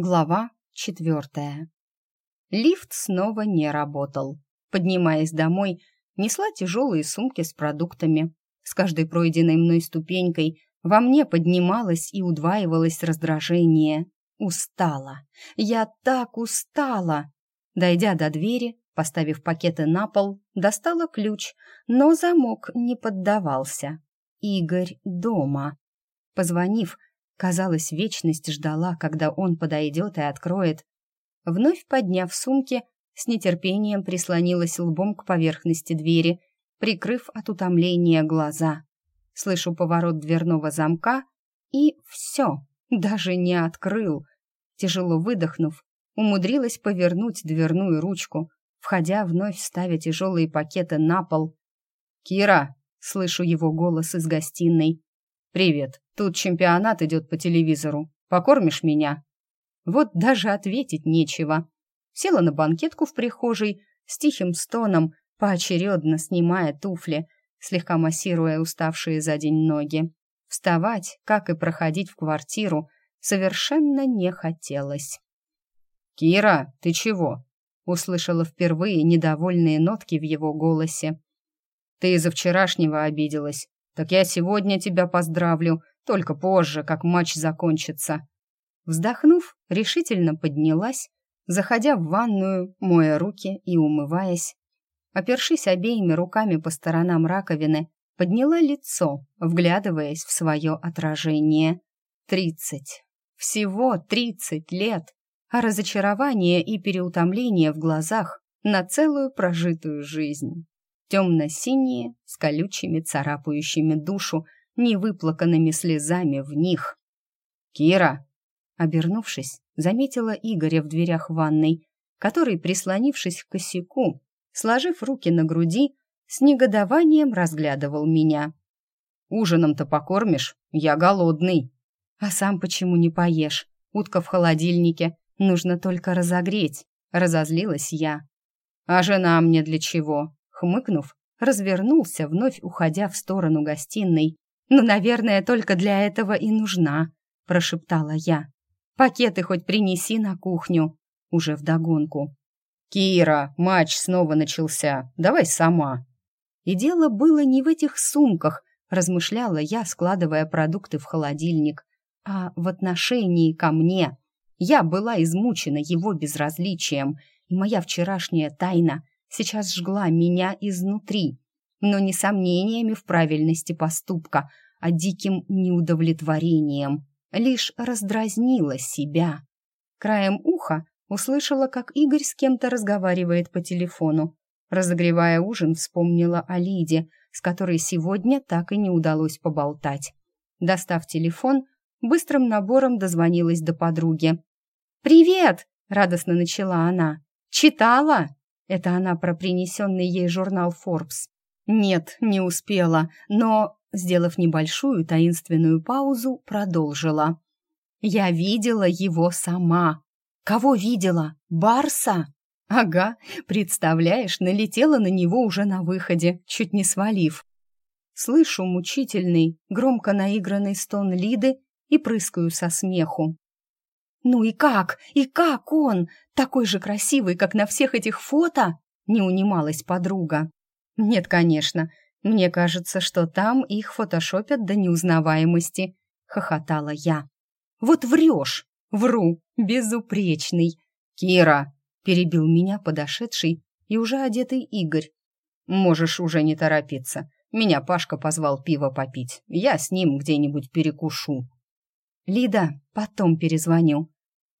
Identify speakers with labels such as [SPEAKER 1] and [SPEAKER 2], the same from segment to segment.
[SPEAKER 1] Глава четвертая. Лифт снова не работал. Поднимаясь домой, несла тяжелые сумки с продуктами. С каждой пройденной мной ступенькой во мне поднималось и удваивалось раздражение. Устала. Я так устала. Дойдя до двери, поставив пакеты на пол, достала ключ, но замок не поддавался. Игорь дома. Позвонив, Казалось, вечность ждала, когда он подойдет и откроет. Вновь подняв сумки, с нетерпением прислонилась лбом к поверхности двери, прикрыв от утомления глаза. Слышу поворот дверного замка, и все, даже не открыл. Тяжело выдохнув, умудрилась повернуть дверную ручку, входя, вновь ставя тяжелые пакеты на пол. «Кира!» — слышу его голос из гостиной. «Привет, тут чемпионат идет по телевизору. Покормишь меня?» Вот даже ответить нечего. Села на банкетку в прихожей с тихим стоном, поочередно снимая туфли, слегка массируя уставшие за день ноги. Вставать, как и проходить в квартиру, совершенно не хотелось. «Кира, ты чего?» услышала впервые недовольные нотки в его голосе. «Ты из-за вчерашнего обиделась. Так я сегодня тебя поздравлю, только позже, как матч закончится». Вздохнув, решительно поднялась, заходя в ванную, моя руки и умываясь. Опершись обеими руками по сторонам раковины, подняла лицо, вглядываясь в свое отражение. Тридцать. Всего тридцать лет. А разочарование и переутомление в глазах на целую прожитую жизнь темно-синие, с колючими, царапающими душу, невыплаканными слезами в них. «Кира!» Обернувшись, заметила Игоря в дверях ванной, который, прислонившись к косяку, сложив руки на груди, с негодованием разглядывал меня. «Ужином-то покормишь? Я голодный». «А сам почему не поешь? Утка в холодильнике, нужно только разогреть», — разозлилась я. «А жена мне для чего?» Хмыкнув, развернулся, вновь уходя в сторону гостиной. «Ну, наверное, только для этого и нужна», — прошептала я. «Пакеты хоть принеси на кухню», уже вдогонку. «Кира, матч снова начался. Давай сама». И дело было не в этих сумках, размышляла я, складывая продукты в холодильник, а в отношении ко мне. Я была измучена его безразличием, и моя вчерашняя тайна сейчас жгла меня изнутри, но не сомнениями в правильности поступка, а диким неудовлетворением. Лишь раздразнила себя. Краем уха услышала, как Игорь с кем-то разговаривает по телефону. Разогревая ужин, вспомнила о Лиде, с которой сегодня так и не удалось поболтать. Достав телефон, быстрым набором дозвонилась до подруги. «Привет!» — радостно начала она. «Читала?» Это она про принесенный ей журнал Forbes. Нет, не успела, но, сделав небольшую таинственную паузу, продолжила. Я видела его сама. Кого видела? Барса? Ага, представляешь, налетела на него уже на выходе, чуть не свалив. Слышу мучительный, громко наигранный стон Лиды и прыскаю со смеху. «Ну и как? И как он? Такой же красивый, как на всех этих фото?» Не унималась подруга. «Нет, конечно. Мне кажется, что там их фотошопят до неузнаваемости», — хохотала я. «Вот врешь!» «Вру! Безупречный!» «Кира!» — перебил меня подошедший и уже одетый Игорь. «Можешь уже не торопиться. Меня Пашка позвал пиво попить. Я с ним где-нибудь перекушу». «Лида, потом перезвоню».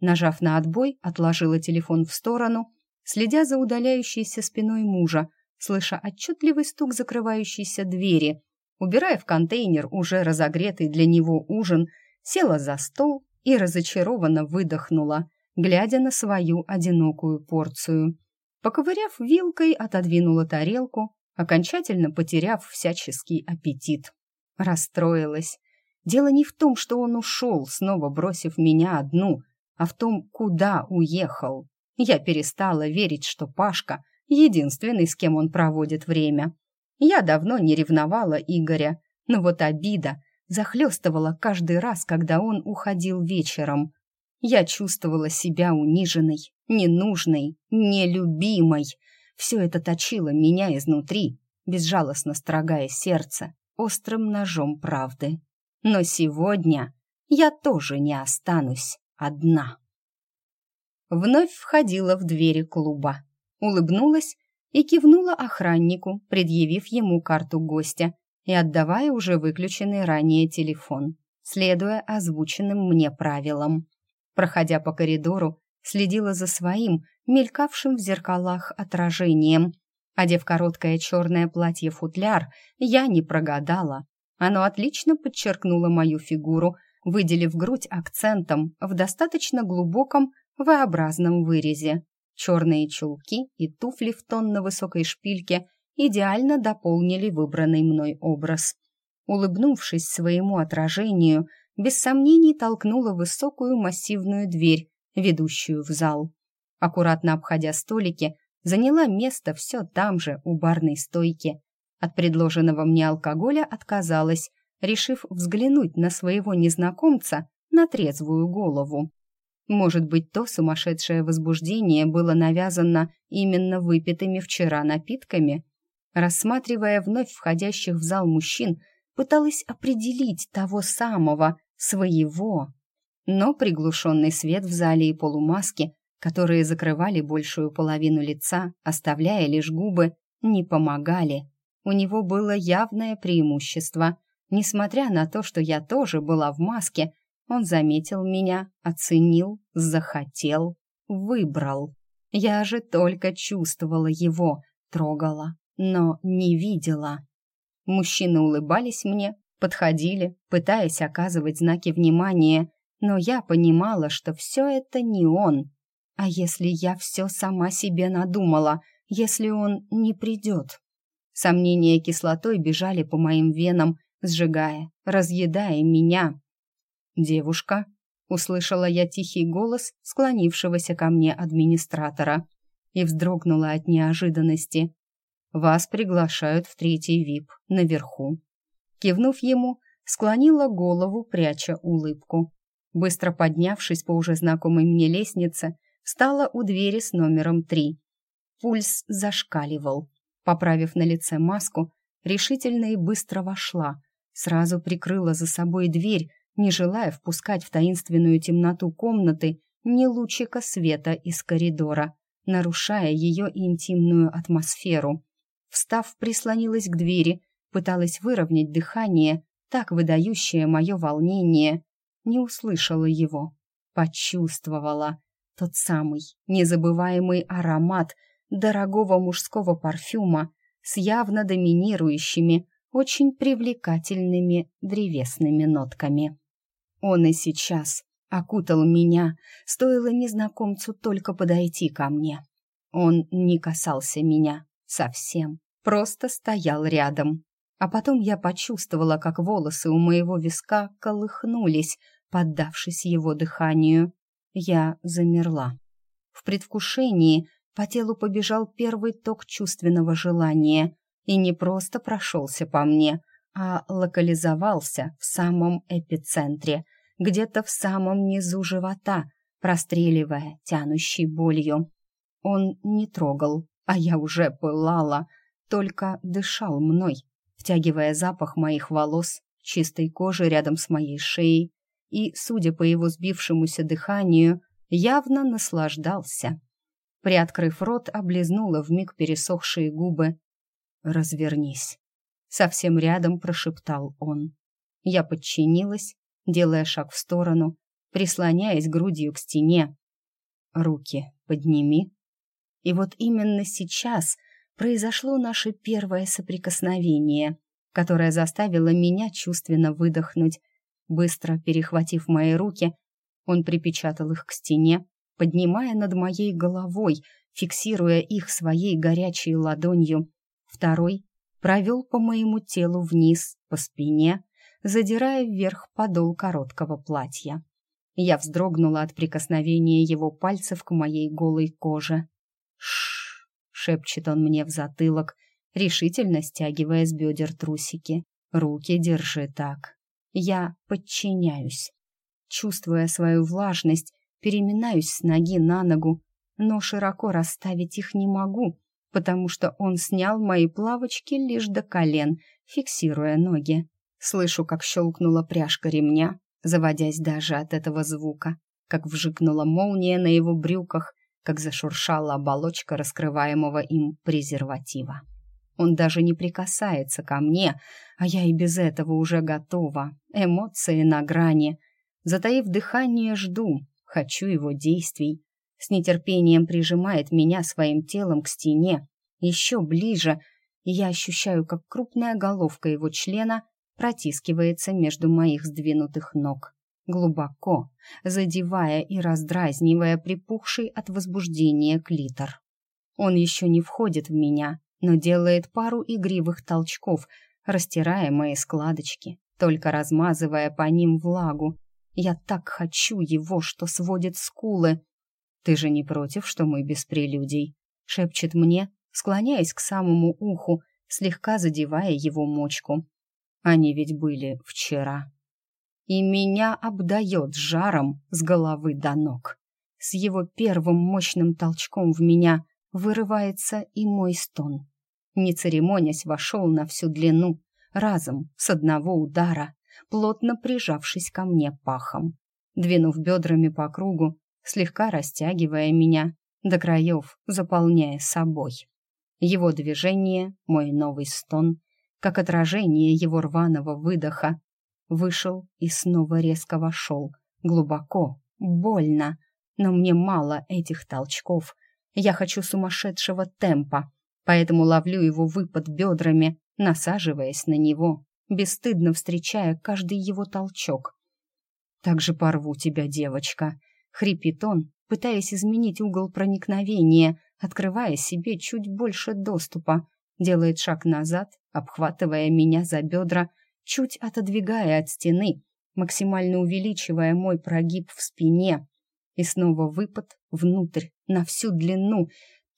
[SPEAKER 1] Нажав на отбой, отложила телефон в сторону, следя за удаляющейся спиной мужа, слыша отчетливый стук закрывающейся двери. Убирая в контейнер уже разогретый для него ужин, села за стол и разочарованно выдохнула, глядя на свою одинокую порцию. Поковыряв вилкой, отодвинула тарелку, окончательно потеряв всяческий аппетит. Расстроилась. Дело не в том, что он ушел, снова бросив меня одну, а в том, куда уехал. Я перестала верить, что Пашка — единственный, с кем он проводит время. Я давно не ревновала Игоря, но вот обида захлестывала каждый раз, когда он уходил вечером. Я чувствовала себя униженной, ненужной, нелюбимой. Все это точило меня изнутри, безжалостно строгая сердце острым ножом правды. Но сегодня я тоже не останусь одна. Вновь входила в двери клуба, улыбнулась и кивнула охраннику, предъявив ему карту гостя и отдавая уже выключенный ранее телефон, следуя озвученным мне правилам. Проходя по коридору, следила за своим, мелькавшим в зеркалах отражением. Одев короткое черное платье-футляр, я не прогадала. Оно отлично подчеркнуло мою фигуру, выделив грудь акцентом в достаточно глубоком V-образном вырезе. Черные чулки и туфли в тон на высокой шпильке идеально дополнили выбранный мной образ. Улыбнувшись своему отражению, без сомнений толкнула высокую массивную дверь, ведущую в зал. Аккуратно обходя столики, заняла место все там же, у барной стойки. От предложенного мне алкоголя отказалась, решив взглянуть на своего незнакомца на трезвую голову. Может быть, то сумасшедшее возбуждение было навязано именно выпитыми вчера напитками? Рассматривая вновь входящих в зал мужчин, пыталась определить того самого, своего. Но приглушенный свет в зале и полумаски, которые закрывали большую половину лица, оставляя лишь губы, не помогали. У него было явное преимущество. Несмотря на то, что я тоже была в маске, он заметил меня, оценил, захотел, выбрал. Я же только чувствовала его, трогала, но не видела. Мужчины улыбались мне, подходили, пытаясь оказывать знаки внимания, но я понимала, что все это не он. А если я все сама себе надумала, если он не придет? Сомнения кислотой бежали по моим венам, сжигая, разъедая меня. «Девушка», — услышала я тихий голос склонившегося ко мне администратора и вздрогнула от неожиданности. «Вас приглашают в третий вип, наверху». Кивнув ему, склонила голову, пряча улыбку. Быстро поднявшись по уже знакомой мне лестнице, встала у двери с номером три. Пульс зашкаливал. Поправив на лице маску, решительно и быстро вошла. Сразу прикрыла за собой дверь, не желая впускать в таинственную темноту комнаты ни лучика света из коридора, нарушая ее интимную атмосферу. Встав, прислонилась к двери, пыталась выровнять дыхание, так выдающее мое волнение. Не услышала его, почувствовала тот самый незабываемый аромат дорогого мужского парфюма с явно доминирующими, очень привлекательными древесными нотками. Он и сейчас окутал меня, стоило незнакомцу только подойти ко мне. Он не касался меня совсем, просто стоял рядом. А потом я почувствовала, как волосы у моего виска колыхнулись, поддавшись его дыханию. Я замерла. В предвкушении по телу побежал первый ток чувственного желания и не просто прошелся по мне, а локализовался в самом эпицентре — где-то в самом низу живота, простреливая, тянущей болью. Он не трогал, а я уже пылала, только дышал мной, втягивая запах моих волос, чистой кожи рядом с моей шеей, и, судя по его сбившемуся дыханию, явно наслаждался. Приоткрыв рот, облизнула вмиг пересохшие губы. «Развернись», — совсем рядом прошептал он. Я подчинилась делая шаг в сторону, прислоняясь грудью к стене. «Руки подними». И вот именно сейчас произошло наше первое соприкосновение, которое заставило меня чувственно выдохнуть. Быстро перехватив мои руки, он припечатал их к стене, поднимая над моей головой, фиксируя их своей горячей ладонью. Второй провел по моему телу вниз, по спине, задирая вверх подол короткого платья. Я вздрогнула от прикосновения его пальцев к моей голой коже. Шш, шепчет он мне в затылок, решительно стягивая с бедер трусики. Руки держи так. Я подчиняюсь. Чувствуя свою влажность переминаюсь с ноги на ногу, но широко расставить их не могу, потому что он снял мои плавочки лишь до колен, фиксируя ноги. Слышу, как щелкнула пряжка ремня, заводясь даже от этого звука, как вжикнула молния на его брюках, как зашуршала оболочка раскрываемого им презерватива. Он даже не прикасается ко мне, а я и без этого уже готова. Эмоции на грани. Затаив дыхание, жду, хочу его действий. С нетерпением прижимает меня своим телом к стене, еще ближе, я ощущаю, как крупная головка его члена протискивается между моих сдвинутых ног глубоко, задевая и раздразнивая припухший от возбуждения клитор. Он еще не входит в меня, но делает пару игривых толчков, растирая мои складочки, только размазывая по ним влагу. Я так хочу его, что сводит скулы. «Ты же не против, что мы без прелюдий?» — шепчет мне, склоняясь к самому уху, слегка задевая его мочку. «Они ведь были вчера» и меня обдает жаром с головы до ног. С его первым мощным толчком в меня вырывается и мой стон. Не церемонясь, вошел на всю длину, разом, с одного удара, плотно прижавшись ко мне пахом, двинув бедрами по кругу, слегка растягивая меня до краев, заполняя собой. Его движение, мой новый стон, как отражение его рваного выдоха, Вышел и снова резко вошел. Глубоко, больно. Но мне мало этих толчков. Я хочу сумасшедшего темпа, поэтому ловлю его выпад бедрами, насаживаясь на него, бесстыдно встречая каждый его толчок. «Так же порву тебя, девочка!» — хрипит он, пытаясь изменить угол проникновения, открывая себе чуть больше доступа, делает шаг назад, обхватывая меня за бедра чуть отодвигая от стены, максимально увеличивая мой прогиб в спине. И снова выпад внутрь, на всю длину.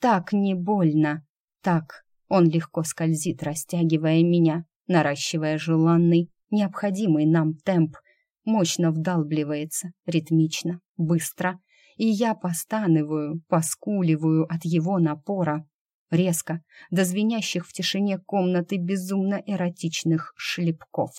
[SPEAKER 1] Так не больно. Так он легко скользит, растягивая меня, наращивая желанный, необходимый нам темп. Мощно вдалбливается, ритмично, быстро. И я постанываю, поскуливаю от его напора резко, до звенящих в тишине комнаты безумно эротичных шлепков.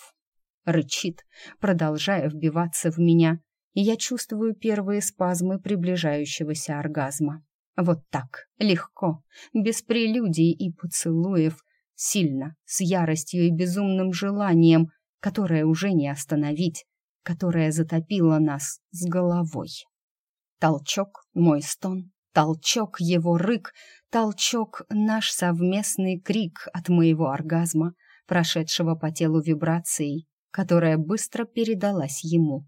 [SPEAKER 1] Рычит, продолжая вбиваться в меня, и я чувствую первые спазмы приближающегося оргазма. Вот так, легко, без прелюдий и поцелуев, сильно, с яростью и безумным желанием, которое уже не остановить, которое затопило нас с головой. Толчок, мой стон, толчок, его рык, Толчок — наш совместный крик от моего оргазма, прошедшего по телу вибрацией, которая быстро передалась ему.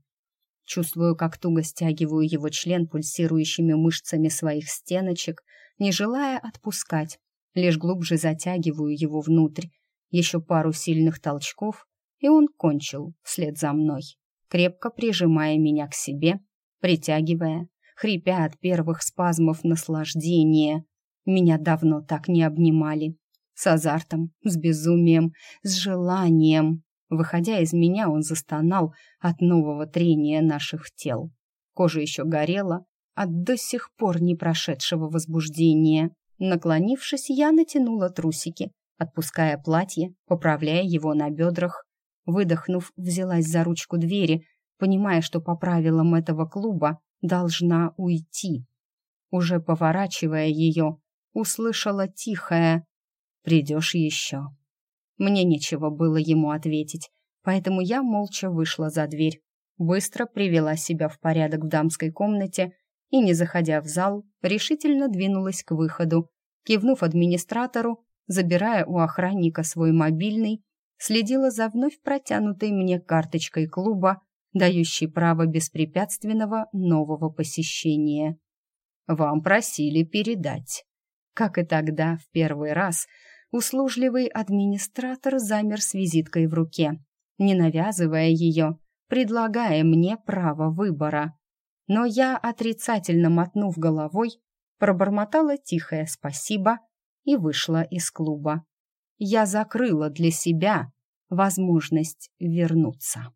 [SPEAKER 1] Чувствую, как туго стягиваю его член пульсирующими мышцами своих стеночек, не желая отпускать, лишь глубже затягиваю его внутрь. Еще пару сильных толчков, и он кончил вслед за мной, крепко прижимая меня к себе, притягивая, хрипя от первых спазмов наслаждения. Меня давно так не обнимали. С азартом, с безумием, с желанием. Выходя из меня, он застонал от нового трения наших тел. Кожа еще горела от до сих пор не прошедшего возбуждения. Наклонившись, я натянула трусики, отпуская платье, поправляя его на бедрах. Выдохнув, взялась за ручку двери, понимая, что по правилам этого клуба должна уйти. Уже поворачивая ее, услышала тихое «Придешь еще». Мне нечего было ему ответить, поэтому я молча вышла за дверь, быстро привела себя в порядок в дамской комнате и, не заходя в зал, решительно двинулась к выходу, кивнув администратору, забирая у охранника свой мобильный, следила за вновь протянутой мне карточкой клуба, дающей право беспрепятственного нового посещения. «Вам просили передать», как и тогда, в первый раз, услужливый администратор замер с визиткой в руке, не навязывая ее, предлагая мне право выбора. Но я, отрицательно мотнув головой, пробормотала тихое «спасибо» и вышла из клуба. Я закрыла для себя возможность вернуться.